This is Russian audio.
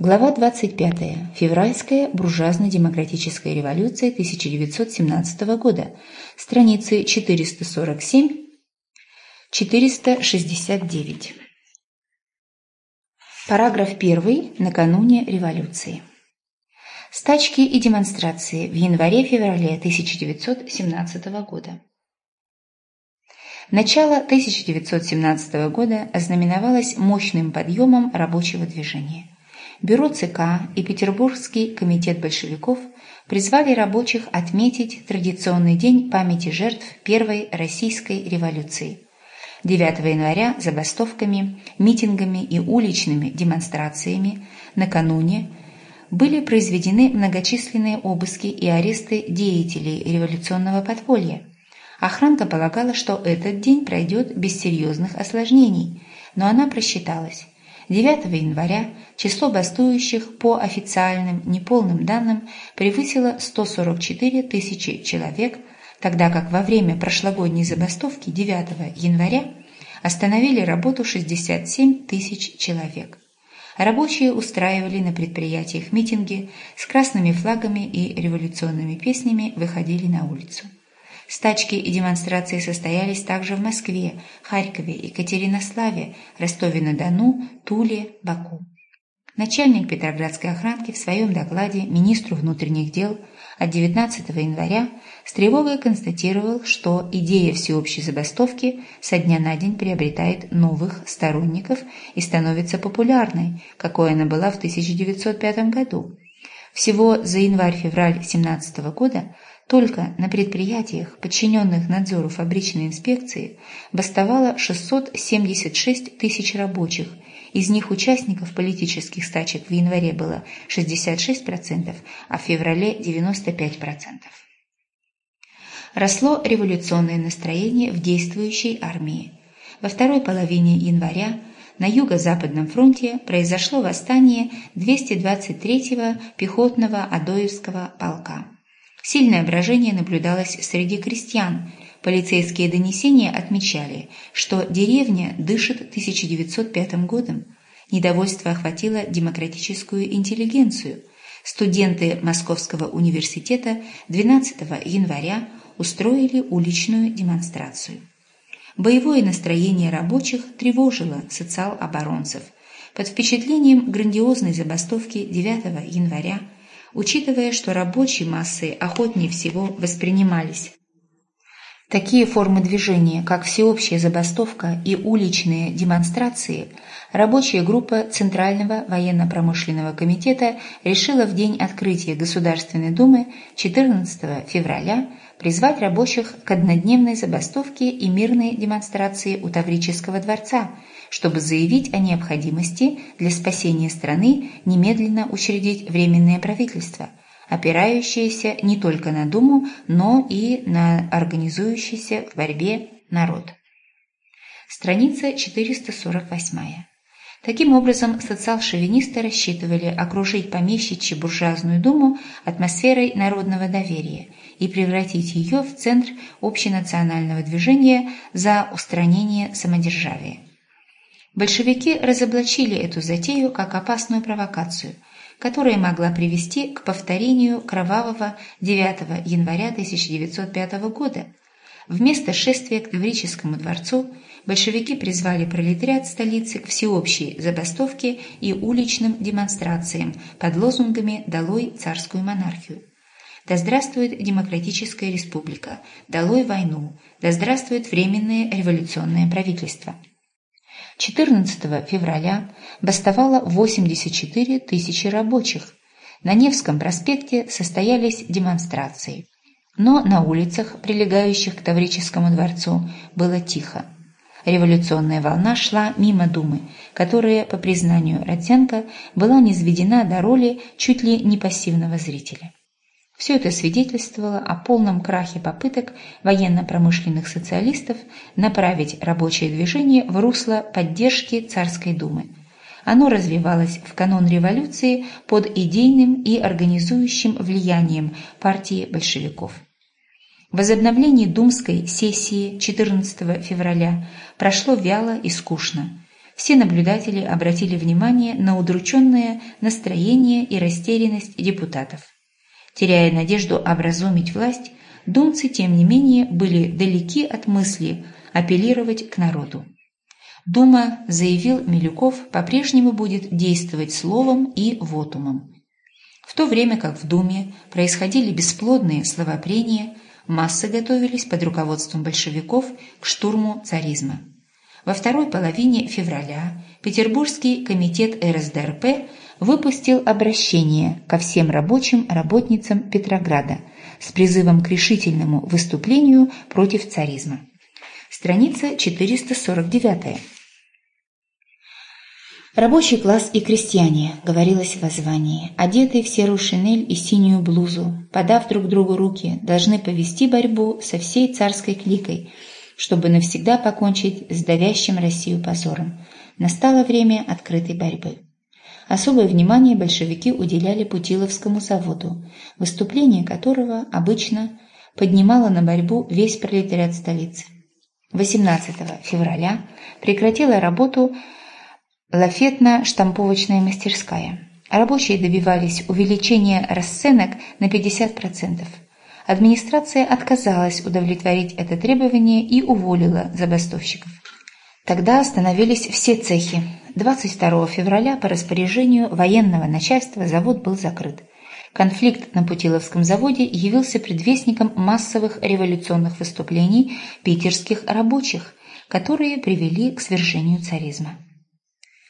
Глава 25. Февральская буржуазно-демократическая революция 1917 года. Страницы 447-469. Параграф 1. Накануне революции. Стачки и демонстрации в январе-феврале 1917 года. Начало 1917 года ознаменовалось мощным подъемом рабочего движения. Бюро ЦК и Петербургский комитет большевиков призвали рабочих отметить традиционный день памяти жертв Первой Российской революции. 9 января забастовками, митингами и уличными демонстрациями накануне были произведены многочисленные обыски и аресты деятелей революционного подполья. Охранка полагала, что этот день пройдет без серьезных осложнений, но она просчиталась. 9 января число бастующих по официальным неполным данным превысило 144 тысячи человек, тогда как во время прошлогодней забастовки 9 января остановили работу 67 тысяч человек. Рабочие устраивали на предприятиях митинги с красными флагами и революционными песнями выходили на улицу. Стачки и демонстрации состоялись также в Москве, Харькове, Екатеринославе, Ростове-на-Дону, Туле, Баку. Начальник Петроградской охранки в своем докладе министру внутренних дел от 19 января с тревогой констатировал, что идея всеобщей забастовки со дня на день приобретает новых сторонников и становится популярной, какой она была в 1905 году. Всего за январь-февраль 17 года только на предприятиях, подчиненных надзору фабричной инспекции, бастовало 676 тысяч рабочих, из них участников политических стачек в январе было 66%, а в феврале 95%. Росло революционное настроение в действующей армии. Во второй половине января на Юго-Западном фронте произошло восстание 223-го пехотного Адоевского полка. Сильное брожение наблюдалось среди крестьян. Полицейские донесения отмечали, что деревня дышит 1905 годом. Недовольство охватило демократическую интеллигенцию. Студенты Московского университета 12 января устроили уличную демонстрацию. Боевое настроение рабочих тревожило социал-оборонцев. Под впечатлением грандиозной забастовки 9 января учитывая, что рабочие массы охотнее всего воспринимались. Такие формы движения, как всеобщая забастовка и уличные демонстрации, рабочая группа Центрального военно-промышленного комитета решила в день открытия Государственной Думы 14 февраля призвать рабочих к однодневной забастовке и мирной демонстрации у Таврического дворца, чтобы заявить о необходимости для спасения страны немедленно учредить Временное правительство, опирающееся не только на Думу, но и на организующийся в борьбе народ. Страница 448. Таким образом, социал-шовинисты рассчитывали окружить помещичьи буржуазную думу атмосферой народного доверия и превратить ее в центр общенационального движения за устранение самодержавия. Большевики разоблачили эту затею как опасную провокацию, которая могла привести к повторению кровавого 9 января 1905 года. Вместо шествия к Таврическому дворцу большевики призвали пролетариат столицы к всеобщей забастовке и уличным демонстрациям под лозунгами «Долой царскую монархию». Да здравствует демократическая республика, долой войну, да здравствует временное революционное правительство. 14 февраля бастовало 84 тысячи рабочих. На Невском проспекте состоялись демонстрации. Но на улицах, прилегающих к Таврическому дворцу, было тихо. Революционная волна шла мимо Думы, которая, по признанию Родзенко, была низведена до роли чуть ли не пассивного зрителя. Все это свидетельствовало о полном крахе попыток военно-промышленных социалистов направить рабочее движение в русло поддержки Царской Думы. Оно развивалось в канон революции под идейным и организующим влиянием партии большевиков. Возобновление думской сессии 14 февраля прошло вяло и скучно. все наблюдатели обратили внимание на удрученное настроение и растерянность депутатов. Теряя надежду образумить власть, думцы, тем не менее, были далеки от мысли апеллировать к народу. Дума, заявил Милюков, по-прежнему будет действовать словом и вотумом. В то время как в Думе происходили бесплодные словопрения, массы готовились под руководством большевиков к штурму царизма. Во второй половине февраля Петербургский комитет РСДРП выпустил обращение ко всем рабочим работницам Петрограда с призывом к решительному выступлению против царизма. Страница 449. «Рабочий класс и крестьяне», — говорилось в воззвании, одетые в серую шинель и синюю блузу, подав друг другу руки, должны повести борьбу со всей царской кликой, чтобы навсегда покончить с давящим Россию позором. Настало время открытой борьбы. Особое внимание большевики уделяли Путиловскому заводу, выступление которого обычно поднимало на борьбу весь пролетариат столицы. 18 февраля прекратила работу лафетно-штамповочная мастерская. Рабочие добивались увеличения расценок на 50%. Администрация отказалась удовлетворить это требование и уволила забастовщиков. Тогда остановились все цехи. 22 февраля по распоряжению военного начальства завод был закрыт. Конфликт на Путиловском заводе явился предвестником массовых революционных выступлений питерских рабочих, которые привели к свержению царизма.